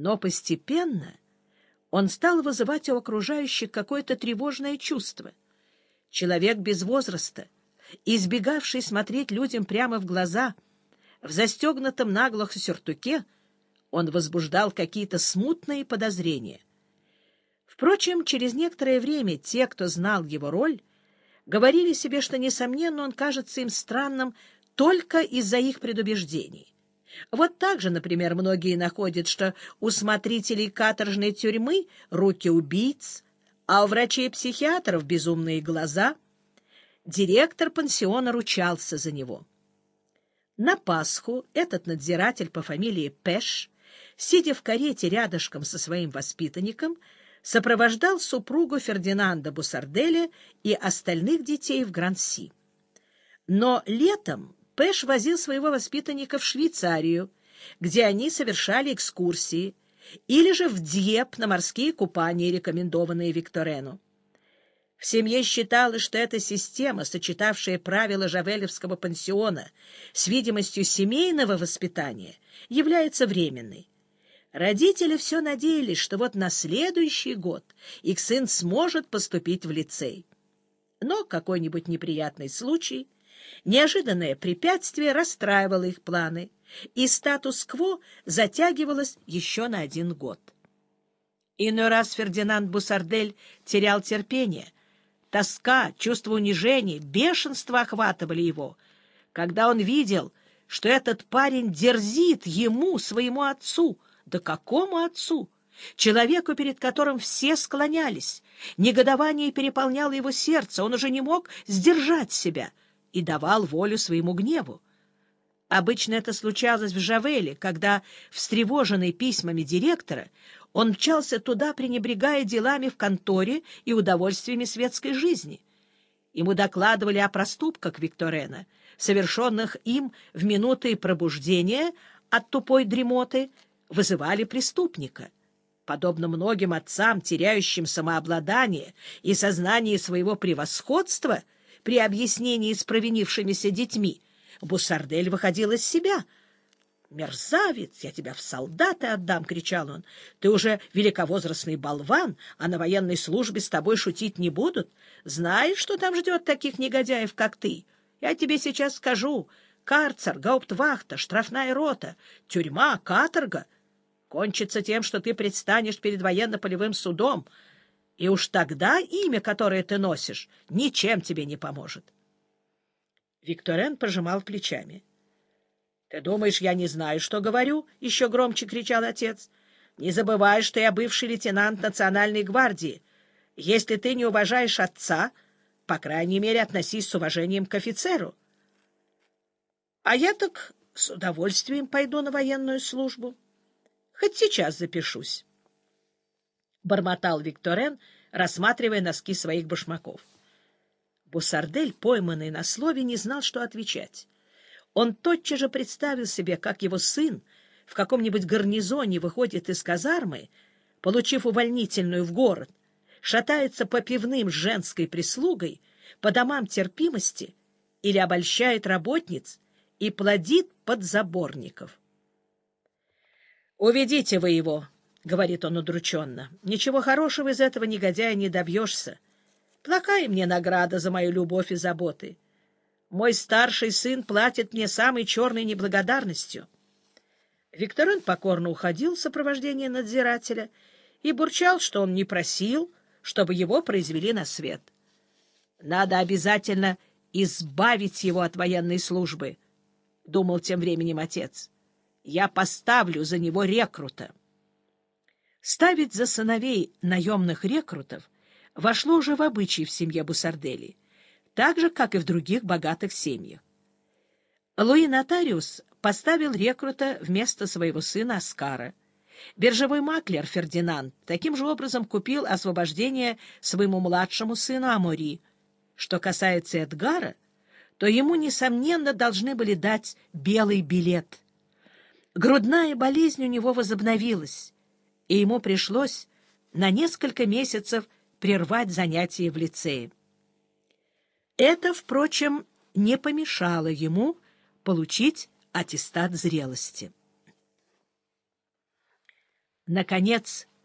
Но постепенно он стал вызывать у окружающих какое-то тревожное чувство. Человек без возраста, избегавший смотреть людям прямо в глаза, в застегнутом наглухо сюртуке, он возбуждал какие-то смутные подозрения. Впрочем, через некоторое время те, кто знал его роль, говорили себе, что, несомненно, он кажется им странным только из-за их предубеждений. Вот так же, например, многие находят, что у смотрителей каторжной тюрьмы руки убийц, а у врачей-психиатров безумные глаза. Директор пансиона ручался за него. На Пасху этот надзиратель по фамилии Пеш, сидя в карете рядышком со своим воспитанником, сопровождал супругу Фердинанда Бусарделя и остальных детей в Гранси. Но летом Пэш возил своего воспитанника в Швейцарию, где они совершали экскурсии, или же в Дьеп на морские купания, рекомендованные Викторену. В семье считалось, что эта система, сочетавшая правила Жавелевского пансиона с видимостью семейного воспитания, является временной. Родители все надеялись, что вот на следующий год их сын сможет поступить в лицей. Но какой-нибудь неприятный случай — Неожиданное препятствие расстраивало их планы, и статус-кво затягивалось еще на один год. Иной раз Фердинанд Бусардель терял терпение. Тоска, чувство унижения, бешенство охватывали его, когда он видел, что этот парень дерзит ему, своему отцу. Да какому отцу? Человеку, перед которым все склонялись. Негодование переполняло его сердце, он уже не мог сдержать себя — и давал волю своему гневу. Обычно это случалось в Жавеле, когда, встревоженный письмами директора, он мчался туда, пренебрегая делами в конторе и удовольствиями светской жизни. Ему докладывали о проступках Викторена, совершенных им в минуты пробуждения от тупой дремоты, вызывали преступника. Подобно многим отцам, теряющим самообладание и сознание своего превосходства — при объяснении с провинившимися детьми, Бусардель выходил из себя. «Мерзавец, я тебя в солдаты отдам!» — кричал он. «Ты уже великовозрастный болван, а на военной службе с тобой шутить не будут. Знаешь, что там ждет таких негодяев, как ты? Я тебе сейчас скажу. Карцер, гауптвахта, штрафная рота, тюрьма, каторга. Кончится тем, что ты предстанешь перед военно-полевым судом, и уж тогда имя, которое ты носишь, ничем тебе не поможет. Викторен пожимал плечами. — Ты думаешь, я не знаю, что говорю? — еще громче кричал отец. — Не забывай, что я бывший лейтенант Национальной гвардии. Если ты не уважаешь отца, по крайней мере, относись с уважением к офицеру. — А я так с удовольствием пойду на военную службу. Хоть сейчас запишусь. — бормотал Викторен, рассматривая носки своих башмаков. Бусардель, пойманный на слове, не знал, что отвечать. Он тотчас же представил себе, как его сын в каком-нибудь гарнизоне выходит из казармы, получив увольнительную в город, шатается по пивным с женской прислугой, по домам терпимости или обольщает работниц и плодит подзаборников. «Уведите вы его!» — говорит он удрученно. — Ничего хорошего из этого негодяя не добьешься. Плохая мне награда за мою любовь и заботы. Мой старший сын платит мне самой черной неблагодарностью. Викторин покорно уходил в сопровождение надзирателя и бурчал, что он не просил, чтобы его произвели на свет. Надо обязательно избавить его от военной службы, — думал тем временем отец. Я поставлю за него рекрута. Ставить за сыновей наемных рекрутов вошло уже в обычай в семье Бусардели, так же, как и в других богатых семьях. Луи Нотариус поставил рекрута вместо своего сына Оскара. Биржевой маклер Фердинанд таким же образом купил освобождение своему младшему сыну Амори. Что касается Эдгара, то ему, несомненно, должны были дать белый билет. Грудная болезнь у него возобновилась, и ему пришлось на несколько месяцев прервать занятия в лицее. Это, впрочем, не помешало ему получить аттестат зрелости. Наконец,